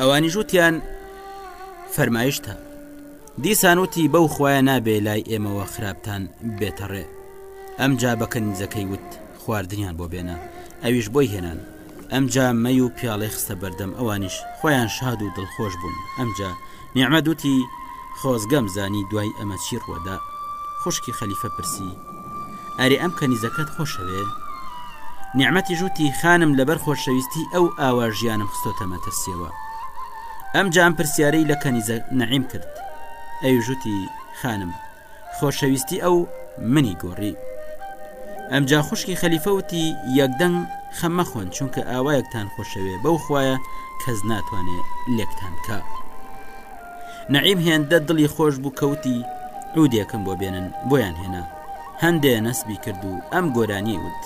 ئەوانیش وتیان فەرمایشتە دیسان وتی بەو خویە نابێ لای ئێمەوە خراپتان بێتەڕێ ئەم جا بەکەنیزەکەی وت خواردنیان بۆ بێنە ئەویش بۆی هێنان ئەمجا مەی و پیاڵێ خستە بەردەم ئەوانیش خۆیان شاد و دڵخۆش بوون ئەمجا نیعمەت وتی، خۆزگەم زانی دوای ئەمە چی ڕوەدا. خوشکی خەلیفە پرسی، ئەرێ ئەم کەنیزەکەت خۆشەوێ؟ نیعمەتی ژووتی خانم لەبەر خۆشەویستی ئەو ئاوا ژیانم خستۆتە مەترسیەوە. ئەم جام پرسیارەی لە کەنیزە نەعیم کرد. ئەوی ژووتی خانم، خۆشەویستی ئەو منی گۆڕی ئەمجا خوشکی خەلیفەوتی یەکدەنگ خەم مەخۆن چونکە ئاوایەکتان خۆشەوێ بەو خویە کەس ناتوانێ لێکتان کا نعیم هێندە دڵی خۆش بوو کەوتی عودێکم بۆ بێنن بۆیان هێنا هەندێ نەسبی کرد و ئەم گۆرانی وت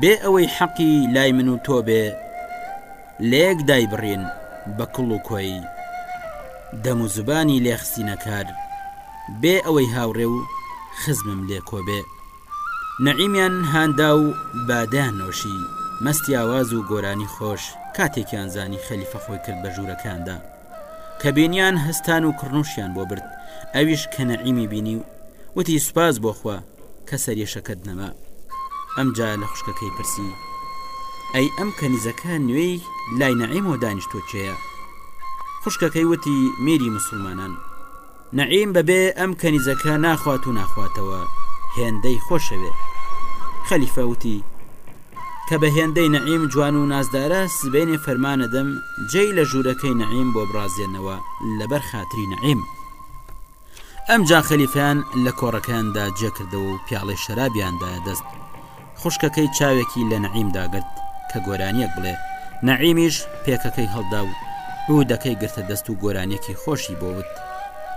بێ ئەوەی حەقی لای من و تۆ بێ لەیەک دایبڕین بە کوڵ و کۆی دەم و زبانی لێخستینە کار بێ ئەوەی هاوڕێ و خزمم لێ کۆ بێ. نەعیمیان هاندا و بادەیان نۆشی، مەستی ئاواز و گۆرانی خۆش کاتێکیان زانی خەلیفە خۆی کرد بە ژوورەکەیاندا. کە بینیان هەستان و کڕنوشیان بۆ برد ئەویش کە نەعیمی بینی و وتی سوپاس بۆ خوا کە سەرێشەکەت نەما ئەمجا لە خوشکەکەی پرسی ئەی ئەم کەنیزەکە نوێی لای نەعیمەوە دانیشتۆ چێە خوشکەکەی وتی میری مسلمانان نەعیم بەبێ ئەم کەنیزەکە ناخوات و ناخواتەوە هێندەی خۆشەوێ خەلیفە وتی کە بە هێندەی نەعیم جوان و نازدارە سبێنێ فەرمانەدەم جێی لە ژوورەکەی نەعیم بۆ بڕازێنەوە لەبەر خاتری نەعیم ئەم جا خەلیفیان لە کۆڕەکەیاندا جێکردەوە و پیاڵی شەرابیاندایە دەست خوشکەکەی چاوێکی لە نەعیم داگرت کە گۆرانیەک بڵێ نەعیمیش پێکەکەی هەڵدا و عودەکەی گرتە دەست و گۆرانیەکی خۆشی بۆ وت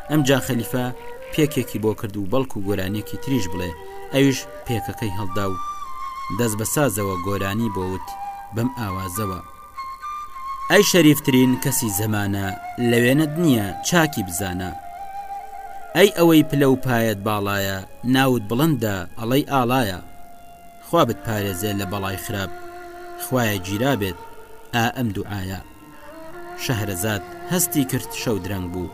ئەمجا خەلیفە پێکێکی بۆ کرد و بەڵکو گۆرانیەکی تریش بڵێ ئەویش پێکەکەی هەڵدا و دەست بە سازەوە گۆرانی بۆ وت بەم ئاوازەوە ئەی شەریف ترین کەسی زەمانە لەوێنەت نییە چاکی بزانە ئەی ئەوەی پلە و پایەت باڵایە ناوت بڵندە ئەڵەی ئاڵایە خوا بتپارێزێ لە بەڵای خراپ خوایە گیرابێت ئا ئەم دوعایە شەهرەزاد هەستی کرد شەو درەنگ بوو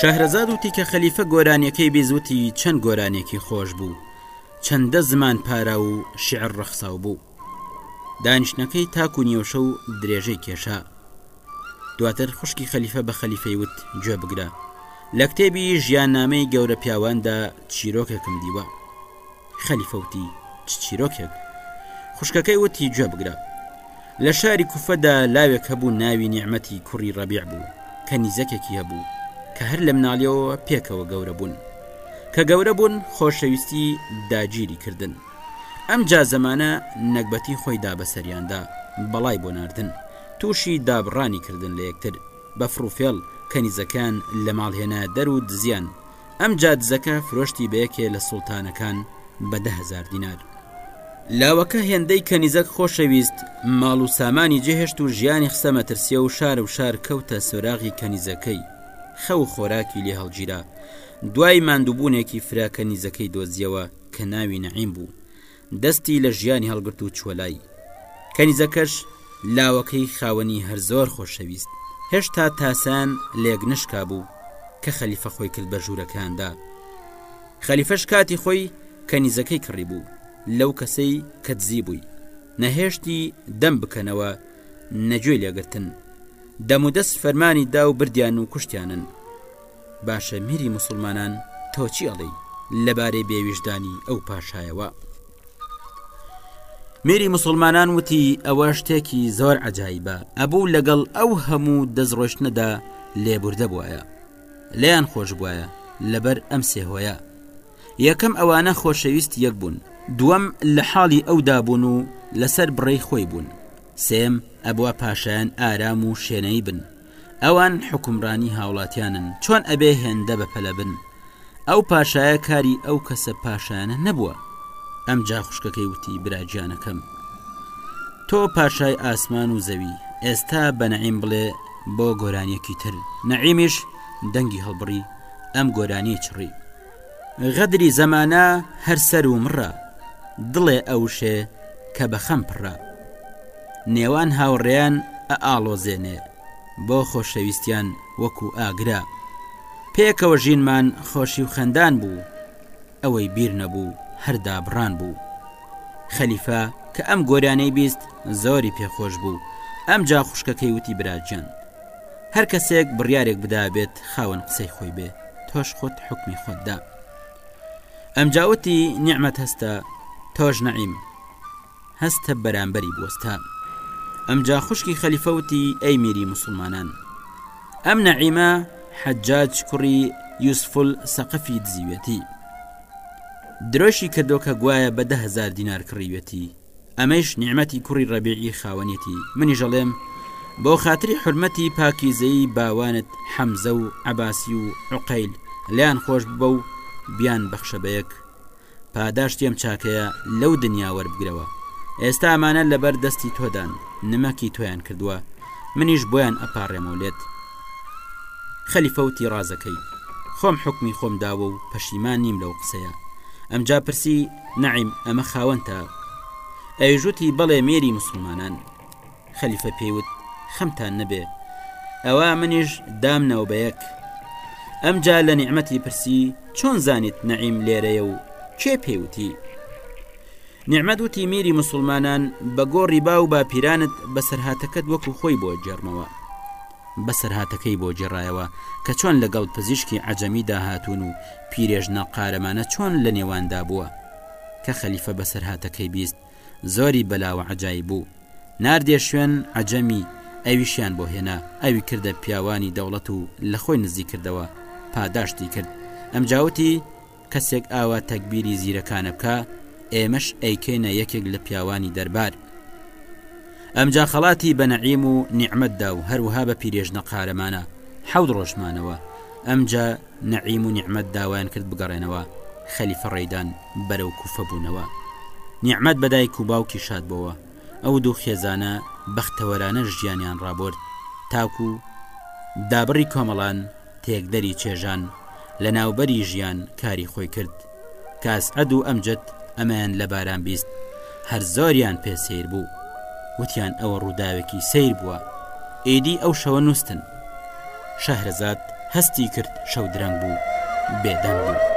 شەهرەزاد وتی کە خەلیفە گۆرانیەکەی بیست وتی چەند گۆرانیەکی خۆش بوو چەندە زمان پاراو و شعر ڕەخساو بوو دانیشتنەکەی تاکو نیەوشە و درێژەی کێشا دواتر خوشکی خەلیفە بە خەلیفەی وت گوێ بگرە لە کتێبی ژیان نامەی گەورە پیاواندا چیرۆکێکم دیوە خەلیفە وتی چ چیرۆکێک خوشکەکەی وتی گوێ بگرە لە شاری کوفەدا لاوێک هەبوو ناوی نیعممەتی کوڕی ڕەبیع بوو کە نیزەکێکی هەبوو کە هەر لە مناڵیەوە پێکەوە گەورە بوون کە گەورە بوون خۆشەویستی داگیری کردن ئەم جا زەمانە نەگبەتی خۆی دا بەسەریاندا بەڵای بۆ ناردن تووشی دابڕانی کردن لە یەکتر بە فڕوفێڵ کەنیزەکان لە ماڵهێنا دەر و دزیان ئەمجا دزەکە فرۆشتی بە یەکێ لە سوڵتانەکان بە دە هەزار دینار. لاوەکە هێندەی کەنیزەک خۆشەویست ماڵ و سامانی جێهێشت و ژیانی خسە مەترسیە و شار و شار کەوتە سۆراغی کەنیزەکەی، خەو و خۆراکی لێ هەڵگیرا، دوای ماندووبوونێکی فرە کەنیزەکەی دۆزیەوە کە ناوی نەعیم بوو، دەستی لە ژیانی هەڵگرت و چووە لای کەنیزەکەش لاوەکەی خاوەنی هەر زۆر خۆشەویست هێشتا تاسان لێک نشکا بوو کە خەلیفە خۆی کرد بە ژوورەکاندا خەلیفەش کاتی خۆی کەنیزەکەی کڕی بوو لەو کەسەی کە دزی بووی نەهێشتی دەم بکەنەوە نەگوێی لێگرتن دەمودەست فەرمانی دا و بردیان و کوشتیانن باشە میری موسڵمانان تۆ چی ئەڵێی لەبارەی بێویژدانی ئەو پاشایەوە میری موسڵمانان وتی ئەوە شتێکی زۆر عجایبە ئەبوو لەگەڵ ئەو هەموو دەستڕۆشتنەدا لێبوردە بواە لێیان خۆش بواە لەبەر ئەم سێهۆیە یەکەم ئەوانە خۆشەویست یەک بوون دووەم لە حاڵی ئەودا بوون و لەسەر بڕێی خۆی بوون سێم ئەبووە پاشایان ئارام و شێنەی بن ئەوان حوکمڕانی هاوڵاتیانن چۆن ئەبێ هێندە بەپەلە بن ئەو پاشایە کاری ئەو کەسە پاشایانە نەبووە ئەم جا خوشکەکەی وتی براجیانەکەم تۆ پاشای ئاسمان و زەوی ئێستا بە نەعیم بڵێ بۆ گۆرانیەکی تر نەعیمیش دەنگی هەڵبڕی ئەم گۆرانی چڕی غەدری زەمانە هەر سەر و مڕە دڵێ ئەوشێ کە بە خەم پڕە نێوان هاوڕێیان ئە ئاڵۆزێنێ بۆ خۆشەویستیان وەکو ئاگرە پێکەوە ژینمان خۆشی و خەندان بوو ئەوەی بیر نەبوو هەردا بڕان بوو خەلیفە کە ئەم گۆرانەی بیست زۆری پێخۆش بوو ئەم جا خوشکەکەی وتی براجان هەر کەسێک بڕیارێک بدابێت خاوەن قسەی خۆی بێ تۆش خۆت حکمی خۆتدا ئەمجاوتی نیعممەت هەستە تۆش نەعیم هەستە بەرامبەری بوەستە ئەمجا خوشکی خەلیفەوتی ئەی میری مسلمانان ئەم نەعیمە حەجاج کوڕی یوسفل سەقفی دزیوێتی درۆشی کردو کە گوایە بە دههزار دینار کڕیوێتی ئەمەیش نیعمەتی کوڕی ڕەبیعی خاوەنیەتی منیش ئەڵێم بۆ خاتری حرمەتی پاکیزەی باوانت حەمزە و عەباسی و عقەیل لیان خۆش ببە و بیان بەخشە بەیەک پاداشتی ئەم چاکەیە لەو دنیا وەربگرەوە ئێستا ئەمانە لەبەر دەستی تۆدان نمەکی تۆیان کردووە منیش بۆیان ئەپارڕێمەوە لێت خەلیفەوتی ڕازەکەی خۆم حکمی خۆم داوە و پەشیمان نیم لەو قسەیە ئەمجا پرسی نەعیم، ئەمە خاوەنتە؟ ئەویش وتی، بەڵێ مێری موسڵمانان. خەلیفە پێی وت، خەمتان نەبێ، ئەوا منیش دامنەوە بە یەک. ئەمجا لە نیعمەتی پرسی چۆن زانیت نەعیم لێرەیە و کێ پێوتی نیعممەد وتی میری مسلمانان بە گۆڕی با و باپیرانت بەسەرهاتەکەت وەکو خۆی بۆ جێرمەوە بەسەرهاتەکەی بۆ گێڕایەوە کە چۆن لەگەڵ پزیشکی عەجەمیدا هاتوون و پیرێژنە قارەمانە چۆن لە نێواندا بووە. کە خەلیفە بەسەرهاتەکەی بیست، زۆری بەلاوە عەجایب بوو. ناردیە شوێن عەجەمی، ئەویشیان بۆ هێنا، ئەوی کردە پیاوانی دەوڵەت و لە خۆی نزیک کردەوە، پاداشتی کرد. ئەمجا وتی. کەسێک ئاوا تەگبیری زیرەکانە بکا ئێمەش ئەیکەینە یەکێک لە پیاوانی دەربار ئەمجا خەڵاتی بە نەعیم و نیعممەتدا و هەروها بە پیرێژنە قارەمانە حەود ڕۆژمانەوە ئەمجا نەعیم و نیعممەت داوایان کرد بگەڕێنەوە خەلیفە ڕێدان بەرەو کوفە بوونەوە نیعممەت بەدایک و باوکی شاد بۆوە ئەو دوو خێزانە بەختەوەرانە ژیانیان ڕابرد تاکو دابڕی کۆمەڵان تێکدەری چێژان لەناوبەری ژیان کاری خۆی کرد کاسعەد و ئەمجد ئەمەیان لە باران بیست هەر زۆریان پێ سیر بوو وتیان ئەوە ڕووداوێکی سیر بووە ئیدی ئەو شەوە نووسن شەهرزاد هەستی کرد شەو درەنگ بوو بێدەنگ بوو.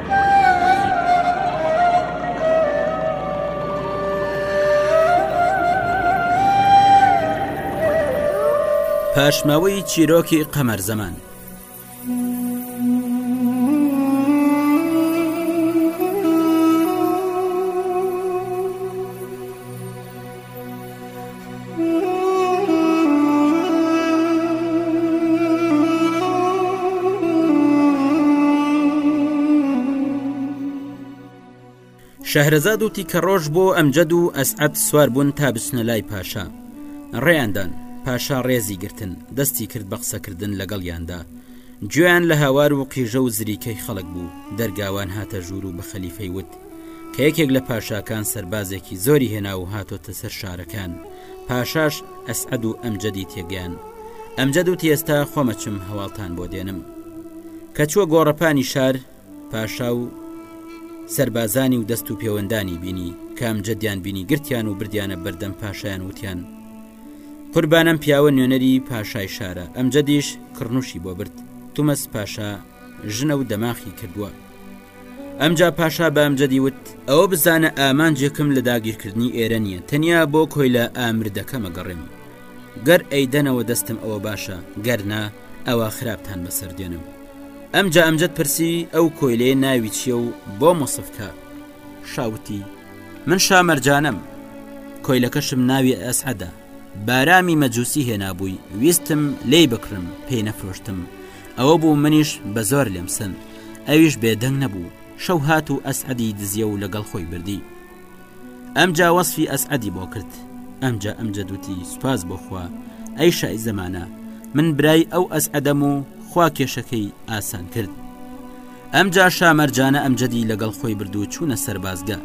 پاشماوەی چیرۆکی قەمەر زەمان شەهرەزاد و تیکە ڕۆژ بۆ ئەمجد و ئەسعەت سوار بوون تا بچنە لای پاشا ڕێیاندان پاشا ڕێزی گرتن دەستی کرد بە قسەکردن لەگەڵیاندا گوێیان لە هاوار و قیژە و زریکەی خەڵک بوو دەرگاوان هاتە ژوور و بە خەلیفەی وت کە یەکێک لە پاشاکان سەربازێکی زۆری هێنا و هاتۆتە سەر شارەکان پاشاش ئەسعەد و ئەمجەدی تێگەیان ئەمجەد و تێستا خۆمەچم هەواڵتان بۆ دێنم کە چووە گۆڕەپانی شار پاشا و سربازانی و دەست و پێوەندانی بینی کام جدیان بینی گرتیان و بردیانە بەردەم پاشایان وتیان قوربانم پیاوە نوێنەری پاشای شارە ئەم جدیش کڕنوشی بۆ برد تومەس پاشا ژنە و دەماخی کردووە ئەمجا پاشا بە ئەمجەدی وت ئەوە بزانە ئامانجێکم لە داگیرکردنی ئێرە نییە تەنیا بۆ کۆیلە ئامردەکەمە گەڕێم گەر ئەیدەنەوە دەستم ئەوە باشە گەرنا ئەوە خراپتان بەسەر دێنم ئەمجا ئەمجد پرسی ئەو کۆیلێ ناوی چییە و بۆ مۆسفکە شاوتی من شامەرجانم کۆیلەکەشم ناوی ئەسعەدا بارامی مەجوسی هێنابووی ویستم لێی بکڕم پێی نەفرۆشتم ئەوە بوو منیش بە زۆر لێم سند ئەویش بێدەنگ نەبوو شەو هات و ئەسعدی دزیە و لەگەڵ خۆی بردی ئەم جاوەصفی ئەسعدی بۆ کرد ئەمجا ئەم جەدوتی سوپاس بۆخوا ئەی شای زەمانە من برای ئەو ئەس ئەدەم و خوا کێشەکەی ئاسان کرد ئەمجا شا مەرجانە ئەمجەدی لەگەڵ خۆی برد و چوونە سەربازگە.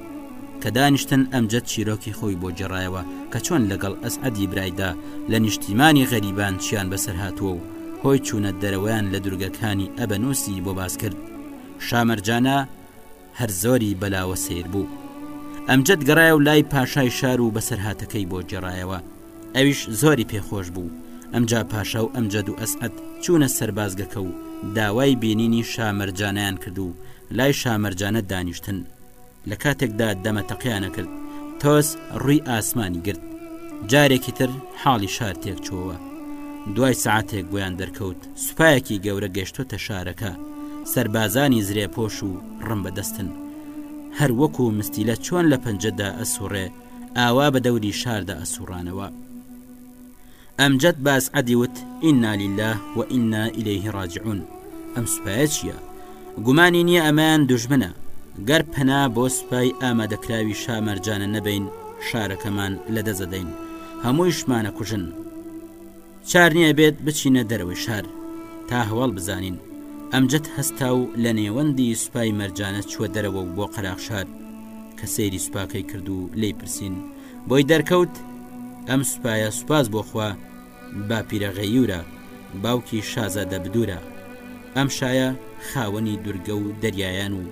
کە دانیشتن ئەمجەد چیرۆکی خۆی بۆ گێڕایەوە کە چۆن لەگەڵ ئەسعەدی برایدا لە نیشتیمانی غەریبان چیان بەسەر هاتووە و هۆی چوونە دەرەوەیان لە دورگەکانی ئەبەنووسی بۆ باس کرد. شا مەرجانە هەر زۆری بەلاوە سەیر بوو. ئەمجەد گەڕایەوە لای پاشای شار و بەسەرهاتەکەی بۆ گێڕایەوە. ئەویش زۆری پێخۆش بوو ئەمجا پاشا و ئەمجەد و ئەسعەد چوونە سەربازگەکە و داوای بینینی شامەرجانیان کرد و لای شامەرجانە دانیشتن لە کاتێکدا دەمەتەقیانە کرد تۆس ڕووی ئاسمانی گرت جارێکی تر حاڵی شار تێک چۆوە دوای سعاتێک بۆیان دەرکەوت سوپایەکی گەورە گەشتۆتە شارەکە سربازانی زرێپۆش و ڕم بەدەستن هەر وەکو مستیلە چۆن لە پەنجەدا ئەسوڕێ ئاوا بە دەوری شاردا ئەسوڕانەوە ئەمجد باس عەدی وت ئینا لله و ئینا ئیلەیه ڕاجعون ئەم سوپایە چییە گومانی نییە ئەمەیان دژمنە گەر پەنا بۆ سوپای ئامادەکراوی شامەرجانە نەبین شارەکەمان لەدەزەدەین هەموویشمانە کوژن چارنی ئەبێت بچینە دەرەوەی شار تا هەواڵ بزانین ئەمجد هەستا و لە نێوەندی سوپای مەرجانە چوە دەرەوە و بۆ قەراخشار کە سەیری سوپاکەی کرد و لی پرسین بۆی دەرکەوت ئەم سوپایە سوپاس بۆخوا باپیرە غەیورە باوکی شازادە بدورە ئەم شایە خاوەنی دورگە و دەریایان و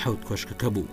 حوت کۆشکەکە بوو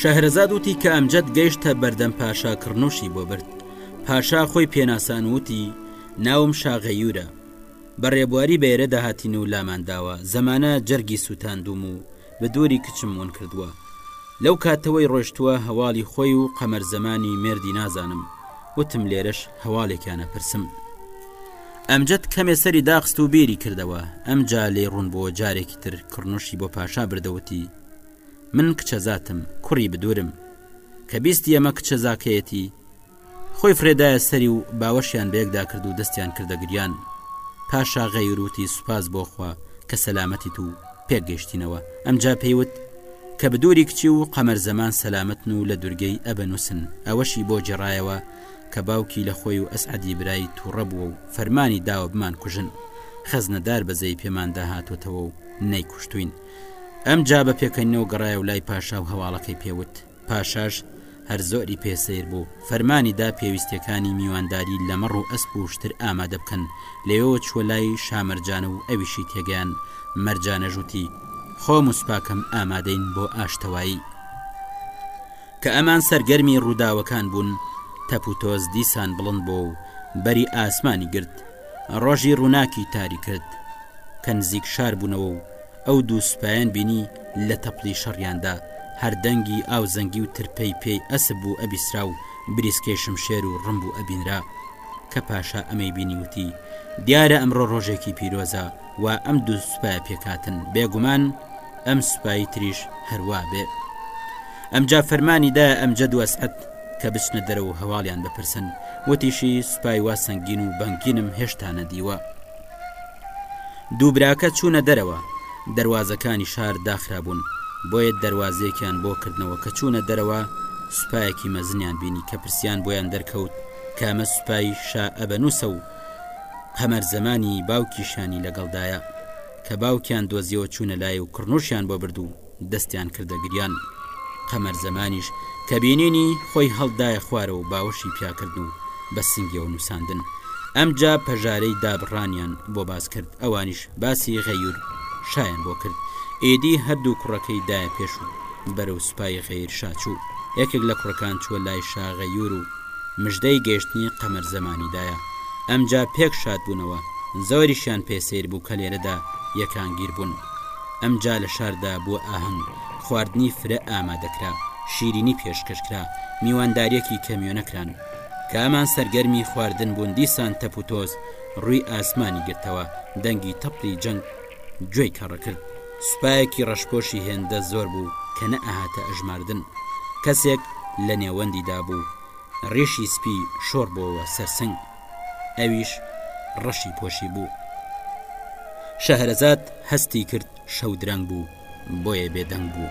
شەهرەزاد وتی کە ئەمجەد گەیشتە بەردەم پاشا کڕنوشی بۆ برد پاشا خۆی پێناسان وتی ناوم شاغەیورە بە ڕێبواری بەێرە داهاتین و لامان داوە زەمانە جەرگی سووتاندوم و بە دووری کچم ون کردووە لەو کاتەوەی ڕۆشتووە هەواڵی خۆی و قەمەر زەمانی مێردی نازانم وتم لێرەش هەواڵێکیانە پرسم ئەمجد کەمێ سەری داخست و بیری کردەوە ئەمجا لێ ڕوون بۆ جارێکی تر کڕنوشی بۆ پاشا بردەوتی من کچەزاتم کوڕی بدورم کە بیستی ئەمە کچە زاکەیەتی خۆی فرێدایە سەری و باوەشیان بەیەکدا کرد و دەستیان کردە گریان پاشا غەیروتی سوپاس بۆخوا کە سەلامەتیت و پێک گەشتینەوە ئەمجا پێیوت کە بدوری کچی و قەمەر زەمان سەلامەتن و لە دورگەی ئەبە نووسن ئەوەشی بۆ جێڕایەوە کە باوکی لە خۆی و ئەسعدی برای تووڕە بووە و فەرمانی داوە بمان کوژن خەزنەدار بەزەی پێمان داهاتوەتەوە و نەیکوشتوین ئەم جا بە پێکەنینەوە گەڕایە و لای پاشا و هەواڵەکەی پێوت پاشاش هەر زۆری پێسەیر بوو فەرمانی دا پێویستەکانی میوانداری لەمەڕ و ئەسپ و شتر ئامادە بکەن لێەوە چوە لای شامەرجانە و ئەویشی تێگەیان مەرجانەش وتی خۆم و سوپاکەم ئامادەین بۆ ئاشتەوایی کە ئەمان سەرگەرمی ڕووداوەکان بوون تەپ و تۆز دیسان بڵند بۆ و بەری ئاسمانی گرت ڕۆژی ڕووناکی تاری کرد کە نزیک شار بوونەوە و ئەو دوو سوپایان بینی لە تەپڵی شەڕیاندا هەر دەنگی ئاو زەنگی و ترپەی پێی ئەسپ بوو ئەبیسرا و بریسکەی شمشێر و ڕم بوو ئەبینرا کە پاشا ئەمەی بینی وتی دیارە ئەمڕۆ ڕۆژێکی پیرۆزە و ئەم دوو سوپای پێکاتن بێگومان ئەم سوپایی تریش هەروا بێ ئەمجا فەرمانی دا ئەمجە دو ئەسعەت کە بچنە دەرە و هەواڵیان بپرسن وتیشی سوپای وا سنگین و بەنگینم هێشتا نەدیوە دوو براکە چوونە دەرەوە، دەروازەکانی شار داخرابوون، بۆیە دەروازەیەکیان بۆ کردنەوە، کە چوونە دەرەوە سوپایەکی مەزنیان بینی، کە پرسیان بۆیان دەرکەوت کە ئەمە سوپای شا ئەبەنوسە و قەمەر زەمانی باوکیشیانی لەگەڵدایە، کە باوکیان دۆزیەوە چوونە لای و کڕنوشیان بۆ برد و. دەستیان کردە گریان قەمەر زەمانیش کە بینینی خۆی هەڵدایە خوارە و باوەشی پیاکردن و بە سنگەوە نووساندن ئەمجا پەژارەی دابڕانیان بۆ باس کرد ئەوانیش باسی غەیور شایان بۆ کرد ئێدی هەردوو کوڕەکەی دایە پێش و بەرەو سوپای غەیر شاچوو یەکێک لە کوڕەکان چووە لای شاغەیور و مژدەی گەشتنی قەمەر زەمانیدایە ئەمجا پێک شاد بوونەوە زۆریشیان پێ سیر بوو کە لێرەدا یەکانگیر بوون ئەمجا لە شاردا بۆ ئاهەنگ خواردنی فرە ئامادەکرا شیرینی پێشکەشکرا میوانداریەکی کەمیۆنەکران کە ئەمان سەرگەرمی خواردن بوون دیسان تەپ و تۆز ڕووی ئاسمانی گرتەوە دەنگی تەپڵی جەنگ گوێی کەڕەکرد سوپایەکی ڕەشپۆشی هێندە زۆر بوو کە نەئەهاتە ئەژماردن کەسێک لە نێوەندیدا بوو ڕێشی سپی شۆڕ بۆوە سەرسنگ ئەویش ڕەشی پۆشی بوو شەهرەزاد هەستی کرد شەو درەنگ بوو بۆیە بێدەنگ بوو.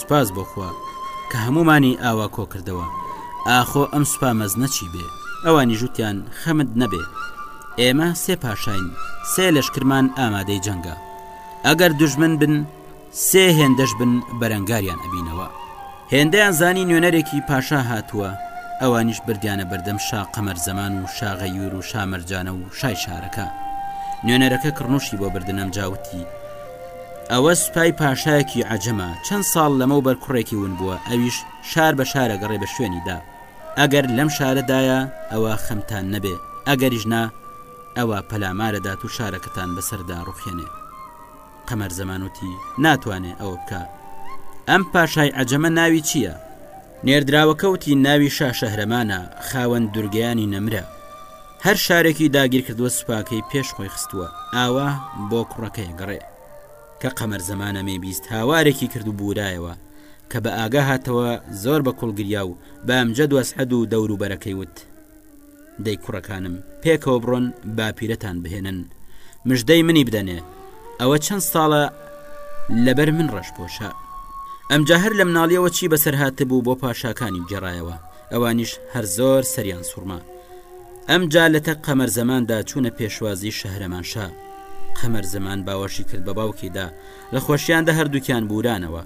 سوپاس بۆ خوا کە هەمومانی ئاوا کۆ کردەوە ئاخۆ ئەم سوپا مەزنە چی بێ ئەوانی ژوتیان خەمت نەبێ ئێمە سێ پاشاین سێ لەشکرمان ئامادەی جەنگە ئەگەر دژمن بن سێ هێندەش بن بەرەنگاریان ئەبینەوە هێندەیان زانی نوێنەرێکی پاشا هاتووە ئەوانیش بردیانە بەردەم شا قەمەر زەمان و شاغەیور و شامەرجانە و شای شارەکە نوێنەرەکە کڕنوشی بۆ بردنەم جاوتی ئەوە سوپای پاشایەکی عەجەمە چەند ساڵ لەمەوبەر کوڕێکی ون بووە ئەویش شار بە شارە گەڕێ بە شوێنیدا ئەگەر لەم شارەدایە ئەوە خەمتان نەبێ ئەگەریش نا ئەوە پەلامارە دات و شارەکەتان بەسەردا ڕوخێنێ قەمەر زەمانوتی ناتوانێ ئەوە بکە ئەم پاشای عەجەمە ناوی چییە؟ نێردراوەکە وتی ناوی شا شەهرەمانە خاوەن دورگەیانی نەمرە هەر شارێکی داگیرکردووە سوپاکەی پێش خۆی خستووە ئاوا بۆ کوڕەکەی گەڕێ کە قەمەر زەمانە مێ بیست هاوارێکی کرد و بورایەوە کە بە ئاگا هاتەوە زۆر بە کوڵگریا و بە ئەمجە دوەسعەد و دەوروبەرەکەی وت دەی کوڕەکانم پێکەوە بڕۆن باپیرەتان بهێنن مژدەی منی بدەنێ ئەوە چەند ساڵە لەبەر من ڕەش پۆشە ئەمجا هەر لە مناڵیەوە چی بەسەر هاتبوو بۆ پاشاکانی گێڕایەوە ئەوانیش هەر زۆر سەریان سوورما ئەمجا لە تەک قەمەر زەماندا چوونە پێشوازی شەهرەمانشا قەمەر زەمان باوەشی کرد بە باوکیدا لە خۆشیاندا هەردووکیان بورانەوە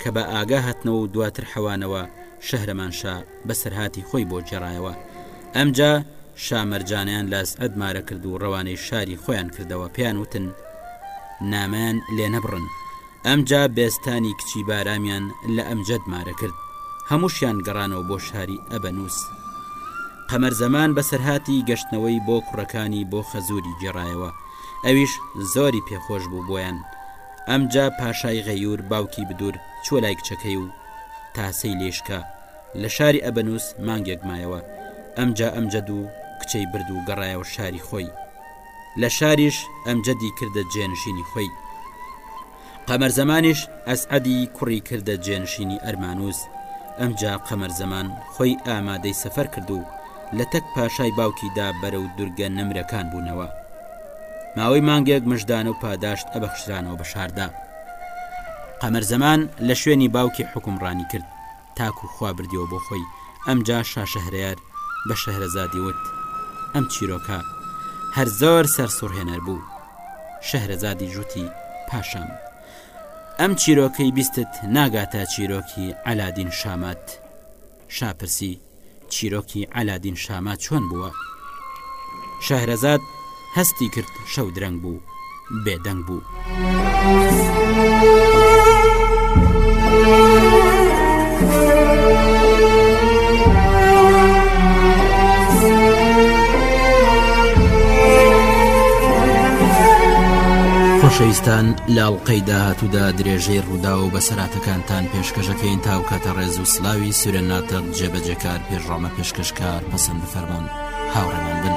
کە بە ئاگا هاتنەوە و دواتر حەوانەوە شەهرەمانشا بەسەرهاتی خۆی بۆ گێڕایەوە ئەمجا شامەرجانیان لاس ئەد مارە کرد و ڕەوانەی شاری خۆیان کردەوە پێیان وتن نامیان لێ نەبڕن ئەمجا بێستانی کچی بارامیان لە ئەمجد مارە کرد هەمووشیان گەڕانەوە بۆ شاری ئەبەنووس قەمەر زەمان بەسەرهاتی گەشتنەوەی بۆ کوڕەکانی بۆ خەزوری گێڕایەوە ئەویش زۆری پێخۆش بوو بۆیان ئەمجا پاشای غەیور باوکی بدور چوە لای کچەکەی و تاسەی لێشکە لە شاری ئەبەنووس مانگێک مایەوە ئەمجا ئەمجەد و کچەی برد و گەڕایەوە شاری خۆی لە شاریش ئەمجەدی کردە جێنشینی خۆی قەمەر زمانیش ئەسعدی کوڕی کردە جێنشینی ئەرمانوس ئەمجا قەمەر زمان خۆی ئامادەی سەفەر کرد و لە تەک پاشای باوکیدا بەرە و دورگە نەمرەکان بوونەوە ماوەی مانگێک مژدان و پاداشت ئەبەخشرانەوە بە شاردا قەمەر زمان لە شوێنی باوکی حکومڕانی کرد تاکو خوا بردیەوە بۆ خۆی ئەمجا شا شەهرەیار بە شەهرەزادی وت ئەم چیرۆکە هەر زۆر سەرسوڕهێنەر بوو شەهرەزادی ژووتی پاشام ئەم چیرۆکەی بیستت ناگاتە چیرۆکی ئەلادین شامات شاپرسی چیرۆکی عەلادین شاما چۆن بووە شەهرەزاد هەستی کرد شەو درەنگ بوو بێدەنگ بوو. خۆشەویستان لاڵقەی داهاتوودا درێژەی ڕوودا و بەسەراتەکانتان پێشکەشەکەین تاوکاتە ڕێز سلاوی سورە ناتەق جێبەجێکار پێشڕامە پێشکەشکار پەسەند بفەرموون هاوڕێمان بن.